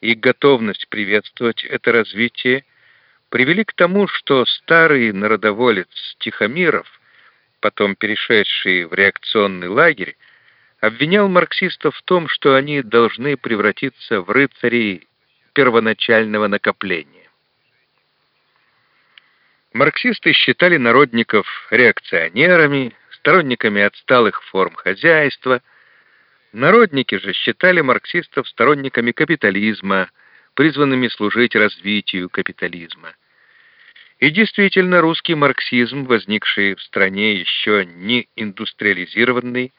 и готовность приветствовать это развитие привели к тому, что старый народоволец Тихомиров, потом перешедший в реакционный лагерь, обвинял марксистов в том, что они должны превратиться в рыцарей первоначального накопления. Марксисты считали народников реакционерами, сторонниками отсталых форм хозяйства. Народники же считали марксистов сторонниками капитализма, призванными служить развитию капитализма. И действительно, русский марксизм, возникший в стране еще не индустриализированный,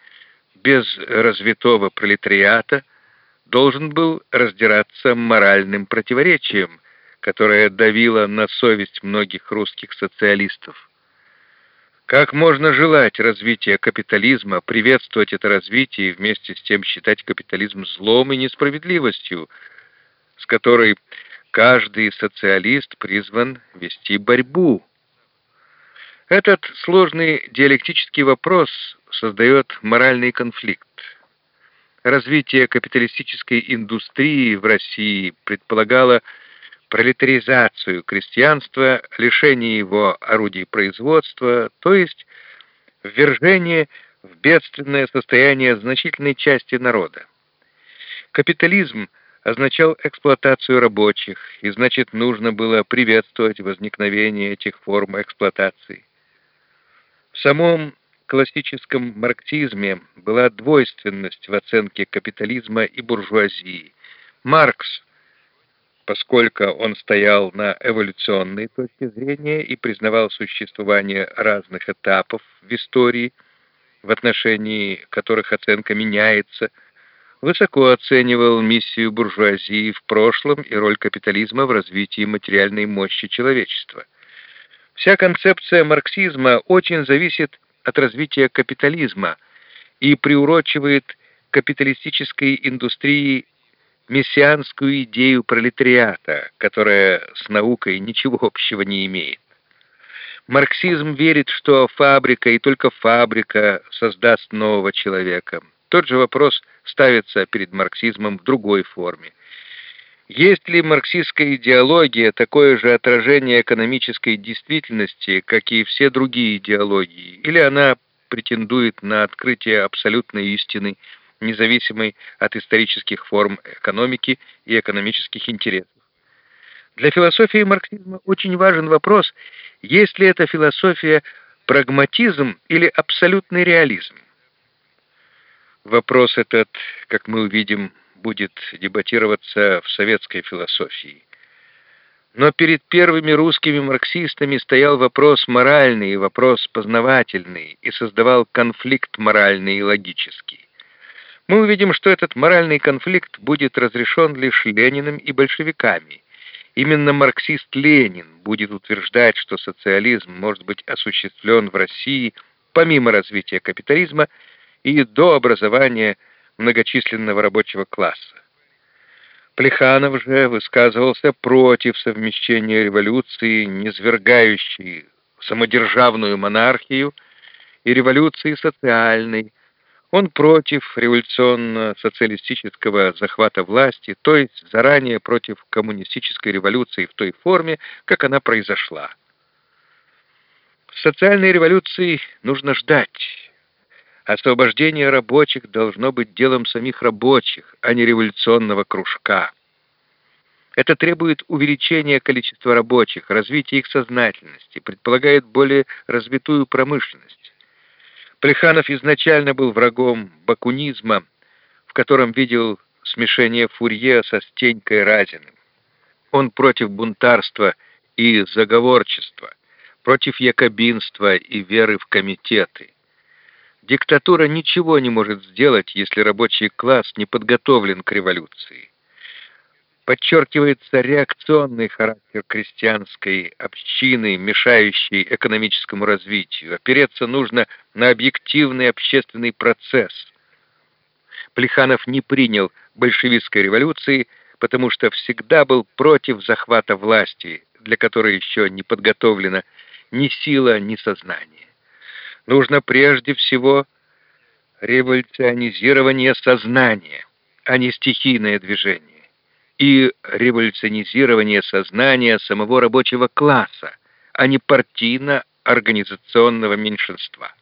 без развитого пролетариата, должен был раздираться моральным противоречием, которое давило на совесть многих русских социалистов. Как можно желать развития капитализма, приветствовать это развитие и вместе с тем считать капитализм злом и несправедливостью, с которой каждый социалист призван вести борьбу? Этот сложный диалектический вопрос создает моральный конфликт. Развитие капиталистической индустрии в России предполагало пролетаризацию крестьянства, лишение его орудий производства, то есть ввержение в бедственное состояние значительной части народа. Капитализм означал эксплуатацию рабочих, и значит нужно было приветствовать возникновение этих форм эксплуатации. В самом классическом марксизме была двойственность в оценке капитализма и буржуазии. Маркс, поскольку он стоял на эволюционной точке зрения и признавал существование разных этапов в истории, в отношении которых оценка меняется, высоко оценивал миссию буржуазии в прошлом и роль капитализма в развитии материальной мощи человечества. Вся концепция марксизма очень зависит от развития капитализма и приурочивает капиталистической индустрии мессианскую идею пролетариата, которая с наукой ничего общего не имеет. Марксизм верит, что фабрика и только фабрика создаст нового человека. Тот же вопрос ставится перед марксизмом в другой форме. Есть ли марксистская идеология такое же отражение экономической действительности, как и все другие идеологии, или она претендует на открытие абсолютной истины, независимой от исторических форм экономики и экономических интересов? Для философии марксизма очень важен вопрос, есть ли эта философия прагматизм или абсолютный реализм. Вопрос этот, как мы увидим, будет дебатироваться в советской философии. Но перед первыми русскими марксистами стоял вопрос моральный и вопрос познавательный, и создавал конфликт моральный и логический. Мы увидим, что этот моральный конфликт будет разрешен лишь Лениным и большевиками. Именно марксист Ленин будет утверждать, что социализм может быть осуществлен в России помимо развития капитализма и до образования многочисленного рабочего класса. Плеханов же высказывался против совмещения революции, низвергающей самодержавную монархию, и революции социальной. Он против революционно-социалистического захвата власти, то есть заранее против коммунистической революции в той форме, как она произошла. Социальной революции нужно ждать, Освобождение рабочих должно быть делом самих рабочих, а не революционного кружка. Это требует увеличения количества рабочих, развития их сознательности, предполагает более развитую промышленность. Плеханов изначально был врагом бакунизма, в котором видел смешение Фурье со Стенькой Разиным. Он против бунтарства и заговорчества, против якобинства и веры в комитеты. Диктатура ничего не может сделать, если рабочий класс не подготовлен к революции. Подчеркивается реакционный характер крестьянской общины, мешающий экономическому развитию. Опереться нужно на объективный общественный процесс. Плеханов не принял большевистской революции, потому что всегда был против захвата власти, для которой еще не подготовлена ни сила, ни сознание нужно прежде всего революционизирование сознания, а не стихийное движение. И революционизирование сознания самого рабочего класса, а не партийно-организационного меньшинства.